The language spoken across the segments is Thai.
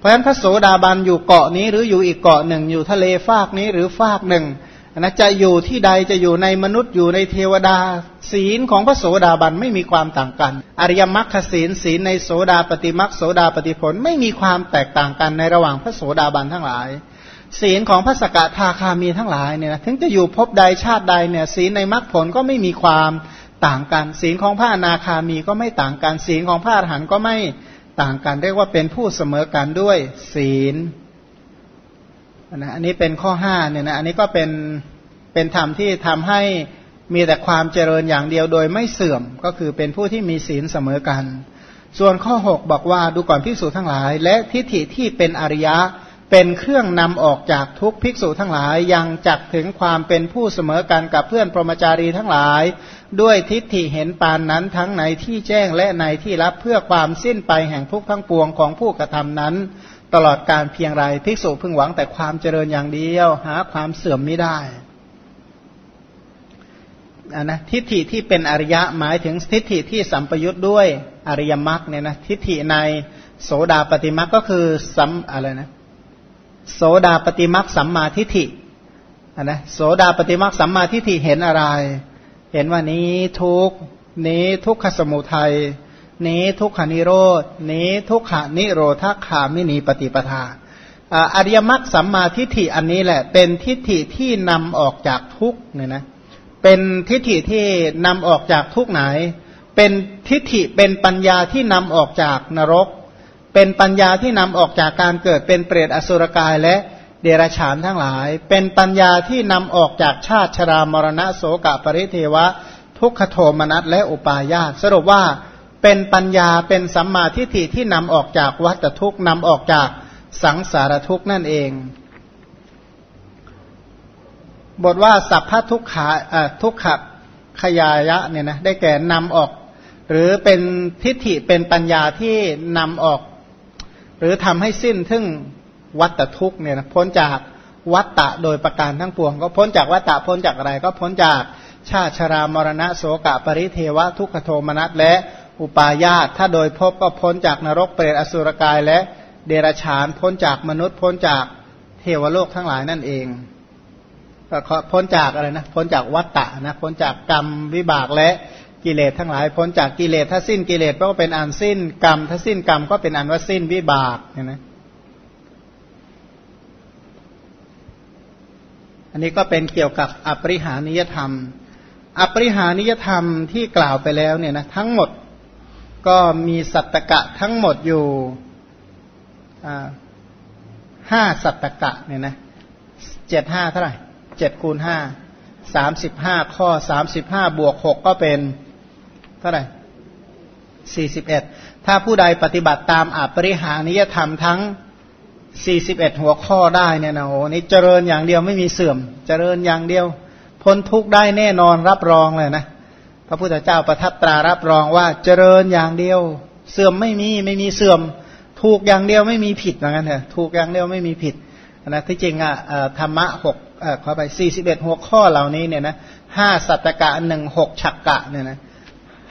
เพราะฉะนั้นพระโสดาบันอยู่เกาะนี้หรืออยู่อีกเกาะหนึ่ง อยู่ทะเลฟากนี้หรือฟากหนึ่งนะจะอยู่ที่ใดจะอยู่ในมนุษย์อยู่ในเทวดา ศีลของพระโสดาบันไม่มีความต่างกัน อริยมรรคศีลศีลในโสดาปฏิมรรคโสดาปฏิผลไม่มีความแตกต่างกันในระหว่างพระโสดาบันทั้งหลาย ศีลของพระสกทาคามีทั้งหลายเนี่ยถึงจะอยู่ภพใดชาติใดเนี่ยศีลในมรรคผลก็ไม่มีความต่างกัน ศีลของพระอนาคามีก็ไม่ต่างกัน ศีลของพระอรหันต์ก็ไม่ ต่างกัน เรียกว่าเป็นผู้เสมอกันด้วยศีลนะอันนี้เป็นข้อห้าเนี่ยนะอันนี้ก็เป็นเป็นธรรมที่ทำให้มีแต่ความเจริญอย่างเดียวโดยไม่เสื่อมก็คือเป็นผู้ที่มีศีลเสมอกัน ส่วนข้อ 6 บอกว่าดูก่อนภิกษุทั้งหลาย และทิฏฐิที่เป็นอริยะ เป็นเครื่องนำออกจากทุกภิกษุทั้งหลายยังจักถึงความเป็นผู้เสมอกันกับเพื่อนพรหมจารีทั้งหลาย ด้วยทิฏฐิเห็นปานนั้นทั้งในที่แจ้งและในที่รับเพื่อความสิ้นไปแห่งทุกทั้งปวงของผู้กระทำนั้น ตลอดการเพียงไรภิกษุพึงหวังแต่ความเจริญอย่างเดียวหาความเสื่อมไม่ได้อะนะทิฏฐิที่เป็นอริยะหมายถึงทิฏฐิที่สัมปยุทธ์ด้วยอริยมรรคเนี่ยนะทิฏฐิในโสดาปฏิมรรคก็คือสัมอะไรนะ โสดาปฏิมรรคสัมมาทิฏฐิอะนะโสดาปฏิมรรคสัมมาทิฏฐิเห็นอะไร เห็นว่านี้ทุกนี้ทุกขสมุทัยนี้ทุกขานิโรธนี้ทุกขานิโรธขามินีปฏิปทาอริยมรรคสัมมาทิฏฐิอันนี้แหละ เป็นทิฏฐิที่นำออกจากทุกเนี่ยนะเป็นทิฏฐิที่นำออกจากทุกไหน เป็นทิฏฐิเป็นปัญญาที่นำออกจากนรก เป็นปัญญาที่นำออกจากการเกิดเป็นเปรตอสุรกายและเดรัจฉานทั้งหลาย เป็นปัญญาที่นำออกจากชาติชรามรณะโสกปริเทวะ ทุกขโทมนัสและอุปาญาตสรุปว่าเป็นปัญญาเป็นสัมมาทิฏฐิที่นำออกจากวัฏทุกข์นำออกจากสังสารทุกข์นั่นเอง บทว่าสัพพทุกขาทุกขขยายะเนี่ยนะได้แก่นำออก หรือเป็นทิฏฐิเป็นปัญญาที่นำออก หรือทำให้สิ้นทึ่งวัตทุกเนี่ยนะพ้นจากวัตตะโดยประการทั้งปวง ก็พ้นจากวัตตะพ้นจากอะไร ก็พ้นจากชาติชรามรณะโสกะปริเทวะทุกขโทมนัสและอุปาญาตถ้าโดยพบก็พ้นจากนรกเปรตอสุรกายและเดรัจฉานพ้นจากมนุษย์พ้นจากเทวโลกทั้งหลายนั่นเองก็พ้นจากอะไรนะพ้นจากวัตตะนะพ้นจากกรรมวิบากและ กิเลสทั้งหลายพ้นจากกิเลสถ้าสิ้นกิเลสก็เป็นอันสิ้นกรรม ถ้าสิ้นกรรมก็เป็นอันว่าสิ้นวิบากเห็นไหมอันนี้ก็เป็นเกี่ยวกับอปริหานิยธรรม อปริหานิยธรรมที่กล่าวไปแล้วเนี่ยนะทั้งหมดก็มีสัตตกะทั้งหมดอยู่ห้าสัตตกะเนี่ยนะเจ็ดห้าเท่าไหร่เจ็ดคูณห้าสามสิบห้าข้อสามสิบห้าบวกหกก็เป็น เท่าไหร่สี่สิบเอ็ดถ้าผู้ใดปฏิบัติตามอัปริหานิยธรรมทั้งสี่สิบเอ็ดหัวข้อได้เนี่ยนะโอ้นี่เจริญอย่างเดียวไม่มีเสื่อม เจริญอย่างเดียว พ้นทุกได้แน่นอนรับรองเลยนะพระพุทธเจ้าประทับตรารับรองว่าเจริญอย่างเดียว เสื่อมไม่มีไม่มีเสื่อม ถูกอย่างเดียวไม่มีผิดเหมือนกันเถอะถูกอย่างเดียวไม่มีผิดนะที่จริงอะธรรมะหกเออขอไปสี่สิบเอ็ดหัวข้อเหล่านี้เนี่ยนะห้าสัตกะหนึ่งหกฉักกะเนี่ยนะ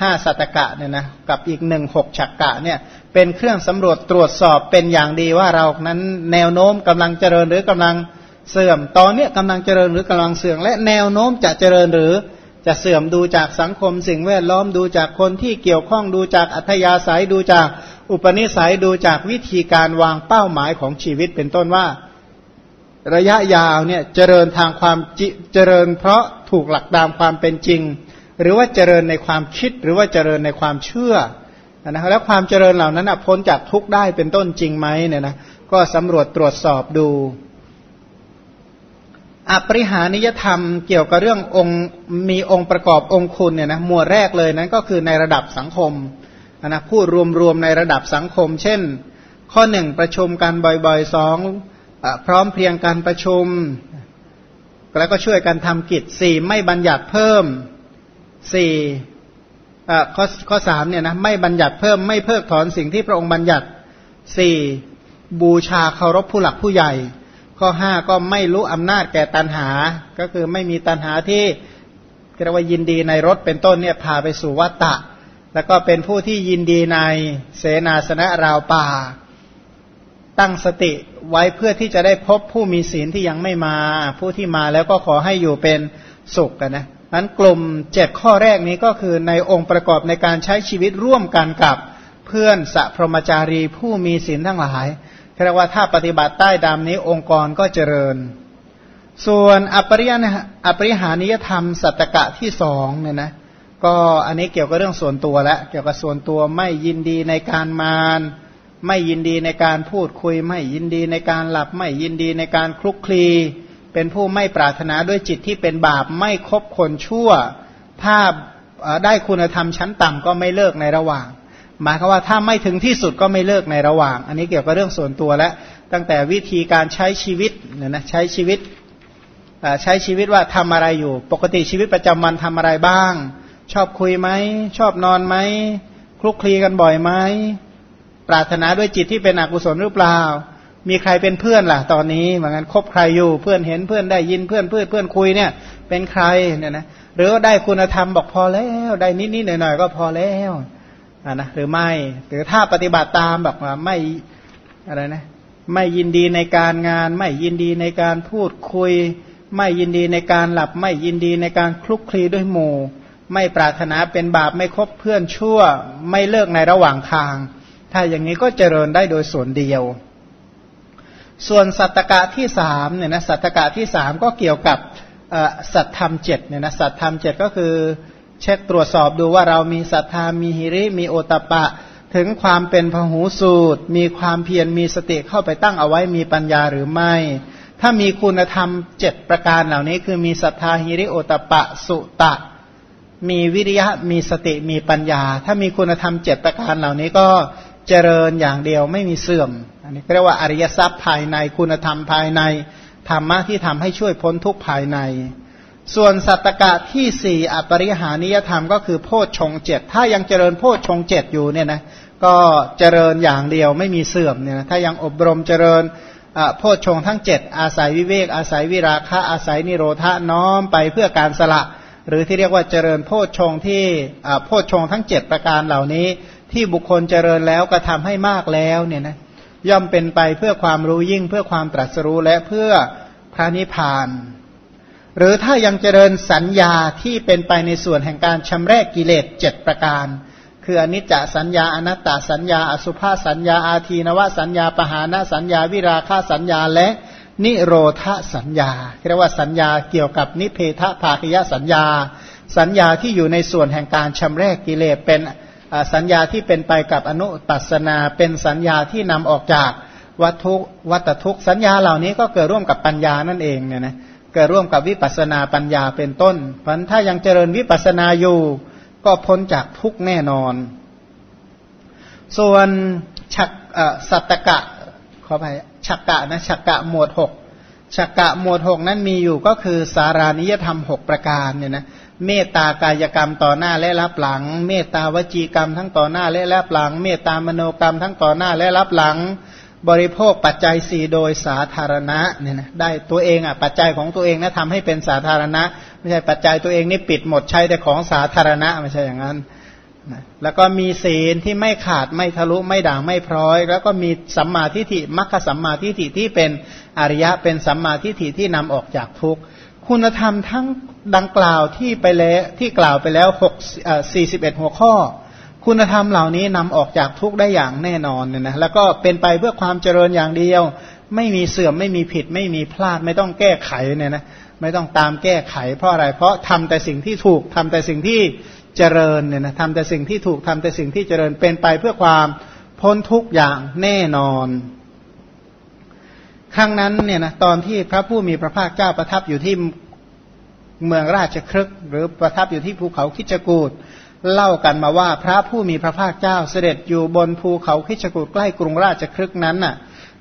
ห้าสัตกะเนี่ยนะกับอีกหนึ่งหกฉักกะเนี่ยเป็นเครื่องสำรวจตรวจสอบเป็นอย่างดีว่าเรานั้นแนวโน้มกำลังเจริญหรือกำลังเสื่อม ตอนนี้กำลังเจริญหรือกำลังเสื่อมและแนวโน้มจะเจริญหรือจะเสื่อมดูจากสังคมสิ่งแวดล้อมดูจากคนที่เกี่ยวข้องดูจากอัธยาศัยดูจากอุปนิสัยดูจากวิธีการวางเป้าหมายของชีวิตเป็นต้นว่า ระยะยาวเนี่ยเจริญทางความเจริญเพราะถูกหลักตามความเป็นจริง หรือว่าเจริญในความคิดหรือว่าเจริญในความเชื่อนะครับแล้วความเจริญเหล่านั้นพ้นจากทุกได้เป็นต้นจริงไหมเนี่ยนะก็สำรวจตรวจสอบดูอปริหานิยธรรมเกี่ยวกับเรื่ององค์มีองค์ประกอบองค์คุณเนี่ยนะหมวดแรกเลยนั้นก็คือในระดับสังคมนะพูดรวมๆในระดับสังคม เช่น ข้อหนึ่งประชุมกันบ่อยๆสองพร้อมเพียงการประชุม แล้วก็ช่วยกันทำกิจสี่ไม่บัญญัติเพิ่ม สี่ข้อข้อสามเนี่ยนะไม่บัญญัติเพิ่มไม่เพิกถอนสิ่งที่พระองค์บัญญัติสี่บูชาเคารพผู้หลักผู้ใหญ่ ข้อห้าก็ไม่รู้อำนาจแก่ตันหา ก็คือไม่มีตันหาที่เรียกว่ายินดีในรถเป็นต้นเนี่ยพาไปสู่วัตตะ แล้วก็เป็นผู้ที่ยินดีในเสนาสนะราวป่า ตั้งสติไว้เพื่อที่จะได้พบผู้มีศีลที่ยังไม่มา ผู้ที่มาแล้วก็ขอให้อยู่เป็นสุขกันนะ นั้นกลุ่มเจ็ดข้อแรกนี้ก็คือในองค์ประกอบในการใช้ชีวิตร่วมกันกับเพื่อนสัพรมจารีผู้มีศีลทั้งหลายเรียกว่าถ้าปฏิบัติใต้ดำนี้องค์กรก็เจริญ ส่วนอปริยอปริหานิยธรรมสัตกะที่สองเนี่ยนะก็อันนี้เกี่ยวกับเรื่องส่วนตัวและเกี่ยวกับส่วนตัวไม่ยินดีในการมารไม่ยินดีในการพูดคุย ไม่ยินดีในการหลับ ไม่ยินดีในการคลุกคลี เป็นผู้ไม่ปรารถนาด้วยจิตที่เป็นบาปไม่คบคนชั่ว ถ้าได้คุณธรรมชั้นต่ำก็ไม่เลิกในระหว่าง หมายความว่าถ้าไม่ถึงที่สุดก็ไม่เลิกในระหว่าง อันนี้เกี่ยวกับเรื่องส่วนตัวและตั้งแต่วิธีการใช้ชีวิตเนี่ยนะใช้ชีวิตใช้ชีวิตว่าทำอะไรอยู่ ปกติชีวิตประจำวันทำอะไรบ้าง ชอบคุยไหมชอบนอนไหมคลุกคลีกันบ่อยไหมปรารถนาด้วยจิตที่เป็นอกุศลหรือเปล่า มีใครเป็นเพื่อนล่ะตอนนี้เหมือนกันคบใครอยู่เพื่อนเห็นเพื่อนได้ยินเพื่อนเพื่อนเพื่อนคุยเนี่ย เป็นใครเนี่ยนะหรือได้คุณธรรมบอกพอแล้วได้นิดนิดหน่อยหน่อยก็พอแล้วอ่านะหรือไม่หรือถ้าปฏิบัติตามบอกว่าไม่อะไรนะ ไม่ยินดีในการงาน ไม่ยินดีในการพูดคุย ไม่ยินดีในการหลับ ไม่ยินดีในการคลุกคลีด้วยหมู่ ไม่ปรารถนาเป็นบาปไม่คบเพื่อนชั่ว ไม่เลิกในระหว่างทาง ถ้าอย่างนี้ก็เจริญได้โดยส่วนเดียว ส่วนสัตตกะที่สามเนี่ยนะสัตตกะที่สามก็เกี่ยวกับสัตธรรมเจ็ดเนี่ยนะสัตธรรมเจ็ดก็คือ เช็คตรวจสอบดูว่าเรามีศรัทธามีหิริ มีโอตปะ ถึงความเป็นพหูสูตร มีความเพียรมีสติเข้าไปตั้งเอาไว้มีปัญญาหรือไม่ ถ้ามีคุณธรรมเจ็ดประการเหล่านี้ คือมีศรัทธาหิริโอตปะสุตะ มีวิริยะมีสติมีปัญญา ถ้ามีคุณธรรมเจ็ดประการเหล่านี้ก็เจริญอย่างเดียวไม่มีเสื่อม อันนี้เรียกว่าอริยทรัพย์ภายในคุณธรรมภายในธรรมะที่ทำให้ช่วยพ้นทุกภายใน ส่วนสัตตกะที่สี่อปริหานิยธรรมก็คือโพชฌงเจ็ดถ้ายังเจริญโพชฌงเจ็ดอยู่เนี่ยนะก็เจริญอย่างเดียวไม่มีเสื่อมเนี่ยนะถ้ายังอบรมเจริญโพชฌงทั้งเจ็ดอาศัยวิเวก อาศัยวิราคะอาศัยนิโรธะน้อมไปเพื่อการสละ หรือที่เรียกว่าเจริญโพชฌงที่โพชฌงทั้งเจ็ดประการเหล่านี้ ที่บุคคลเจริญแล้วกระทาให้มากแล้วเนี่ยนะ ย่อมเป็นไปเพื่อความรู้ยิ่งเพื่อความตรัสรู้และเพื่อพระนิพพาน หรือถ้ายังเจริญสัญญาที่เป็นไปในส่วนแห่งการชำระกิเลสเจ็ดประการ คืออนิจจสัญญาอนัตตสัญญา อสุภาสัญญาอาทีนวสัญญาปหานะสัญญาวิราคาสัญญาและนิโรธสัญญาเรียกว่าสัญญาเกี่ยวกับนิเพทภาคยสัญญา สัญญาที่อยู่ในส่วนแห่งการชำระกิเลสเป็น สัญญาที่เป็นไปกับอนุปัสนาเป็นสัญญาที่นำออกจากวัตถุวัตทุกสัญญาเหล่านี้ก็เกิดร่วมกับปัญญานั่นเองเนี่ยนะเกิดร่วมกับวิปัสนาปัญญาเป็นต้น เพราะถ้ายังเจริญวิปัสนาอยู่ ก็พ้นจากทุกแน่นอน ส่วนฉักสัตตกะขอไปฉักกะนะฉักกะหมวดหกฉักกะหมวดหกนั้นมีอยู่ก็คือสารานิยธรรมหกประการเนี่ยนะ เมตตากายกรรมต่อหน้าและรับหลัง เมตตาวจีกรรมทั้งต่อหน้าและรับหลัง เมตตามโนกรรมทั้งต่อหน้าและรับหลัง บริโภคปัจจัยสี่โดยสาธารณะเนี่ยนะได้ตัวเองอะปัจจัยของตัวเองนะทำให้เป็นสาธารณะ ไม่ใช่ปัจจัยตัวเองนี่ปิดหมดใช้แต่ของสาธารณะไม่ใช่อย่างนั้นนะแล้วก็มีศีลที่ไม่ขาดไม่ทะลุไม่ด่างไม่พร้อย แล้วก็มีสัมมาทิฏฐิมัคคสัมมาทิฏฐิที่เป็นอริยะเป็นสัมมาทิฏฐิที่นำออกจากทุกข์ คุณธรรมทั้งดังกล่าวที่ไปแล้วที่กล่าวไปแล้วหกสี่สิบเอ็ดหัวข้อ คุณธรรมเหล่านี้นำออกจากทุกได้อย่างแน่นอนเนี่ยนะแล้วก็เป็นไปเพื่อความเจริญอย่างเดียว ไม่มีเสื่อมไม่มีผิด ไม่มีพลาดไม่ต้องแก้ไขเนี่ยนะไม่ต้องตามแก้ไข เพราะอะไรเพราะทำแต่สิ่งที่ถูกทำแต่สิ่งที่เจริญเนี่ยนะทำแต่สิ่งที่ถูกทำแต่สิ่งที่เจริญเป็นไปเพื่อความพ้นทุกอย่างแน่นอน ครั้งนั้นเนี่ยนะตอนที่พระผู้มีพระภาคเจ้าประทับอยู่ที่เมืองราชครึกหรือประทับอยู่ที่ภูเขาคิจกูดเล่ากันมาว่าพระผู้มีพระภาคเจ้าเสด็จอยู่บนภูเขาคิจกูดใกล้กรุงราชครึกนั้นน่ะ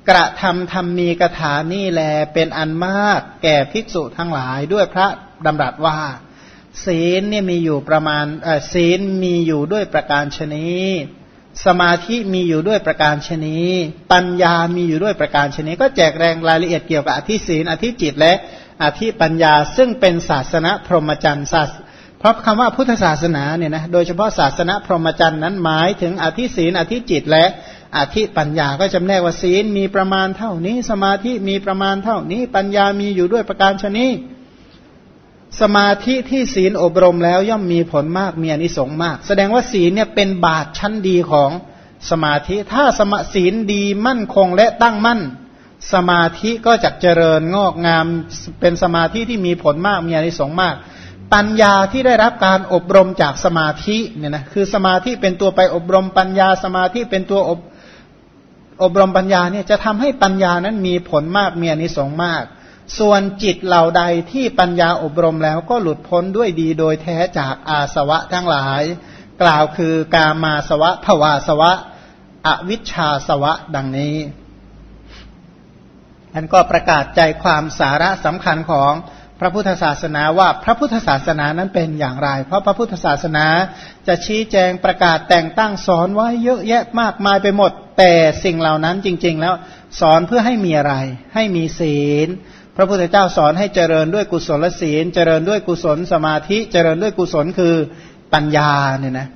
กระทำธรรมมีกถานี่แลเป็นอันมากแก่ภิกษุทั้งหลายด้วยพระดำรัสว่าศีลเนี่ยมีอยู่ประมาณศีลมีอยู่ด้วยประการชนี สมาธิมีอยู่ด้วยประการชนีปัญญามีอยู่ด้วยประการชนีก็แจกแรงรายละเอียดเกี่ยวกับอธิศีลอธิจิตและอธิปัญญาซึ่งเป็นศาสนาพรหมจรรย์ศาสเพราะคำว่าพุทธศาสนาเนี่ยนะโดยเฉพาะศาสนาพรหมจรรย์นั้นหมายถึงอธิศีลอธิจิตและอธิปัญญาก็จำแนกว่าศีลมีประมาณเท่านี้ สมาธิมีประมาณเท่านี้ ปัญญามีอยู่ด้วยประการชนี สมาธิที่ศีลอบรมแล้วย่อมมีผลมากมีอนิสงส์มาก แสดงว่าศีลเนี่ยเป็นบาตชั้นดีของสมาธิ ถ้าสมาศีลดีมั่นคงและตั้งมั่น สมาธิก็จะเจริญงอกงามเป็นสมาธิที่มีผลมากมีอนิสงส์มาก ปัญญาที่ได้รับการอบรมจากสมาธิเนี่ยนะคือสมาธิเป็นตัวไปอบรมปัญญาสมาธิเป็นตัวอบอบรมปัญญาเนี่ยจะทำให้ปัญญานั้นมีผลมากมีอนิสงส์มาก ส่วนจิตเหล่าใดที่ปัญญาอบรมแล้วก็หลุดพ้นด้วยดีโดยแท้จากอาสวะทั้งหลาย กล่าวคือกามาสวะภวาสวะ อวิชชาสวะดังนี้อันก็ประกาศใจความสาระสำคัญของพระพุทธศาสนาว่าพระพุทธศาสนานั้นเป็นอย่างไร เพราะพระพุทธศาสนาจะชี้แจงประกาศแต่งตั้งสอนไว้เยอะแยะมากมายไปหมด แต่สิ่งเหล่านั้นจริง ๆ แล้วสอนเพื่อให้มีอะไร ให้มีศีล พระพุทธเจ้าสอนให้เจริญด้วยกุศลศีล เจริญด้วยกุศลสมาธิ เจริญด้วยกุศลคือปัญญาเนี่ยนะ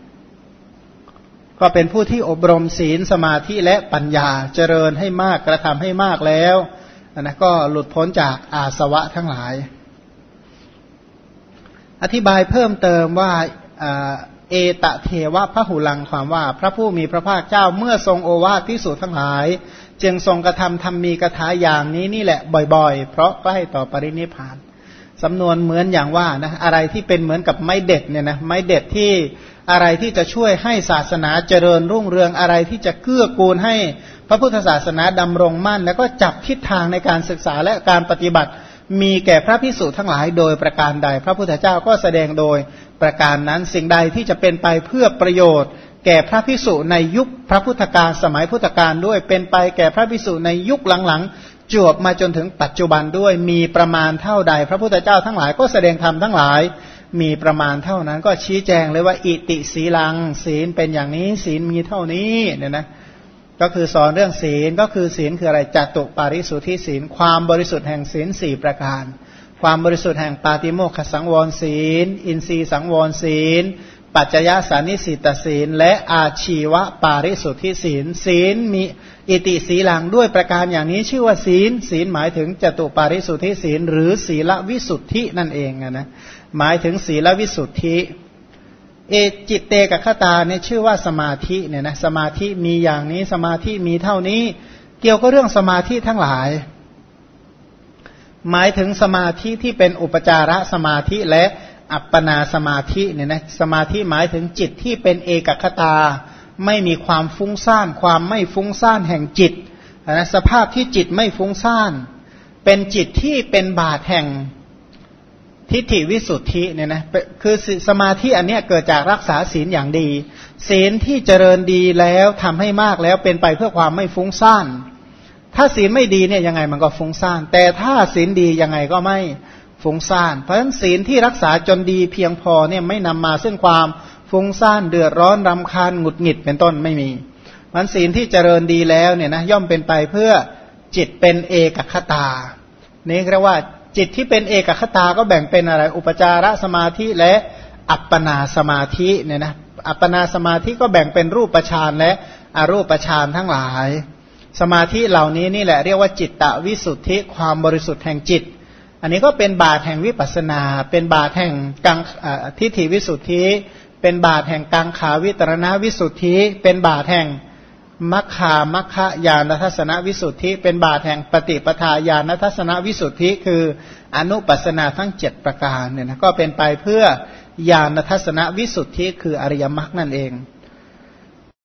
ก็เป็นผู้ที่อบรมศีลสมาธิและปัญญาเจริญให้มากกระทำให้มากแล้วนะก็หลุดพ้นจากอาสวะทั้งหลาย อธิบายเพิ่มเติมว่าเอตะเทวะพระหุลังความว่า พระผู้มีพระภาคเจ้าเมื่อทรงโอวาทพิสูจทั้งหลาย จึงทรงกระทำทำมีกระถาอย่างนี้นี่แหละบ่อยๆ เพราะใกล้ต่อปรินิพานสำนวนเหมือนอย่างว่านะอะไรที่เป็นเหมือนกับไม้เด็ดเนี่ยนะไม้เด็ดที่อะไรที่จะช่วยให้ศาสนาเจริญรุ่งเรืองอะไรที่จะเกื้อกูลให้พระพุทธศาสนาดำรงมั่น แล้วก็จับทิศทางในการศึกษาและการปฏิบัติ มีแก่พระพิสุทั้งหลายโดยประการใด พระพุทธเจ้าก็แสดงโดยประการนั้นสิ่งใดที่จะเป็นไปเพื่อประโยชน์ แก่พระพิสุในยุคพระพุทธการสมัยพุทธกาลด้วย เป็นไปแก่พระพิสุในยุคหลังๆ จวบมาจนถึงปัจจุบันด้วยมีประมาณเท่าใด พระพุทธเจ้าทั้งหลายก็แสดงธรรมทั้งหลายมีประมาณเท่านั้นก็ชี้แจงเลยว่า อิติสีลัง ศีลเป็นอย่างนี้ ศีลมีเท่านี้เนี่ยนะก็คือสอนเรื่องศีลก็คือศีลคืออะไรจัตุปาริสุทธิศีล ความบริสุทธิ์แห่งศีลสี่ประการ ความบริสุทธิ์แห่งปาติโมขสังวรศีล อินทรีสังวรศีล ปัจจยสานิสิตศีล และอาชีวะปาริสุทธิศีล ศีลมีอิติสีหลังด้วยประการอย่างนี้ชื่อว่าศีล ศีลหมายถึงจตุปาริสุทธิศีล หรือศีลวิสุทธินั่นเองนะหมายถึงศีลวิสุทธิ เอจิตเตกขตาเนี่ยชื่อว่าสมาธิเนี่ยนะสมาธิมีอย่างนี้สมาธิมีเท่านี้ เกี่ยวกับเรื่องสมาธิทั้งหลาย หมายถึงสมาธิที่เป็นอุปจารสมาธิและ อัปปนาสมาธิเนี่ยนะสมาธิหมายถึงจิตที่เป็นเอกคตา ไม่มีความฟุ้งซ่าน ความไม่ฟุ้งซ่านแห่งจิตนะสภาพที่จิตไม่ฟุ้งซ่าน เป็นจิตที่เป็นบาทแห่งทิฏฐิวิสุทธิเนี่ยนะคือสมาธิอันเนี้ยเกิดจากรักษาศีลอย่างดี ศีลที่เจริญดีแล้วทำให้มากแล้วเป็นไปเพื่อความไม่ฟุ้งซ่าน ถ้าศีลไม่ดีเนี่ยยังไงมันก็ฟุ้งซ่าน แต่ถ้าศีลดียังไงก็ไม่ ฟุ้งซ่าน เพราะฉะนั้นศีลที่รักษาจนดีเพียงพอเนี่ยไม่นำมาซึ่งความฟุ้งซ่านเดือดร้อนรำคาญหงุดหงิดเป็นต้นไม่มีมันศีลที่เจริญดีแล้วเนี่ยนะย่อมเป็นไปเพื่อจิตเป็นเอกคตา นี่เรียกว่าจิตที่เป็นเอกคตาก็แบ่งเป็นอะไร อุปจารสมาธิและอัปปนาสมาธิเนี่ยนะอัปปนาสมาธิก็แบ่งเป็นรูปฌานและอรูปฌานทั้งหลาย สมาธิเหล่านี้นี่แหละเรียกว่าจิตตวิสุทธิความบริสุทธิ์แห่งจิต อันนี้ก็เป็นบาทแห่งวิปัสนา เป็นบาทแห่งกังทิฏฐิวิสุทธิ เป็นบาทแห่งกังขาวิตรณวิสุทธิ เป็นบาทแห่งมัคคามัคคายานทัศนวิสุทธิ เป็นบาทแห่งปฏิปทาญาณทัศนวิสุทธิ คืออนุปัสนาทั้งเจ็ดประการเนี่ยนะก็เป็นไปเพื่อญาณทัศนวิสุทธิ คืออริยมรรคนั่นเอง